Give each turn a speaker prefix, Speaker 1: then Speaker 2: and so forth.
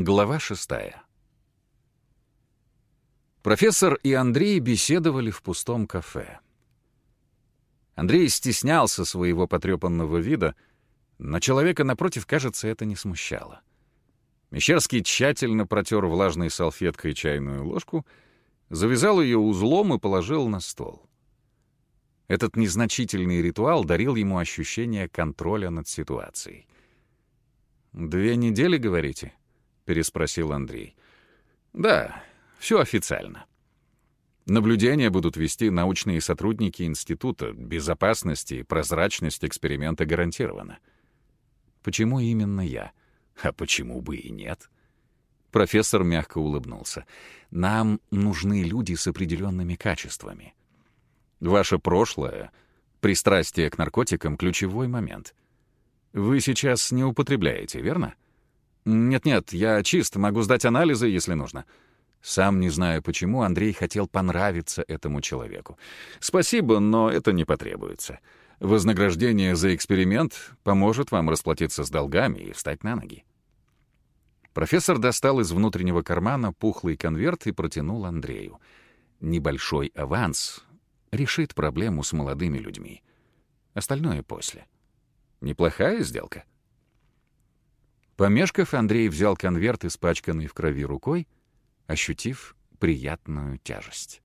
Speaker 1: Глава шестая. Профессор и Андрей беседовали в пустом кафе. Андрей стеснялся своего потрепанного вида, но человека напротив, кажется, это не смущало. Мещерский тщательно протер влажной салфеткой чайную ложку, завязал ее узлом и положил на стол. Этот незначительный ритуал дарил ему ощущение контроля над ситуацией. «Две недели, говорите?» — переспросил Андрей. «Да, все официально. Наблюдения будут вести научные сотрудники института. Безопасность и прозрачность эксперимента гарантирована. Почему именно я? А почему бы и нет?» Профессор мягко улыбнулся. «Нам нужны люди с определенными качествами. Ваше прошлое, пристрастие к наркотикам — ключевой момент. Вы сейчас не употребляете, верно? Нет-нет, я чист, могу сдать анализы, если нужно. Сам не знаю почему, Андрей хотел понравиться этому человеку. Спасибо, но это не потребуется. Вознаграждение за эксперимент поможет вам расплатиться с долгами и встать на ноги. Профессор достал из внутреннего кармана пухлый конверт и протянул Андрею. Небольшой аванс решит проблему с молодыми людьми. Остальное после. Неплохая сделка. Помешков, Андрей взял конверт, испачканный в крови рукой, ощутив приятную тяжесть.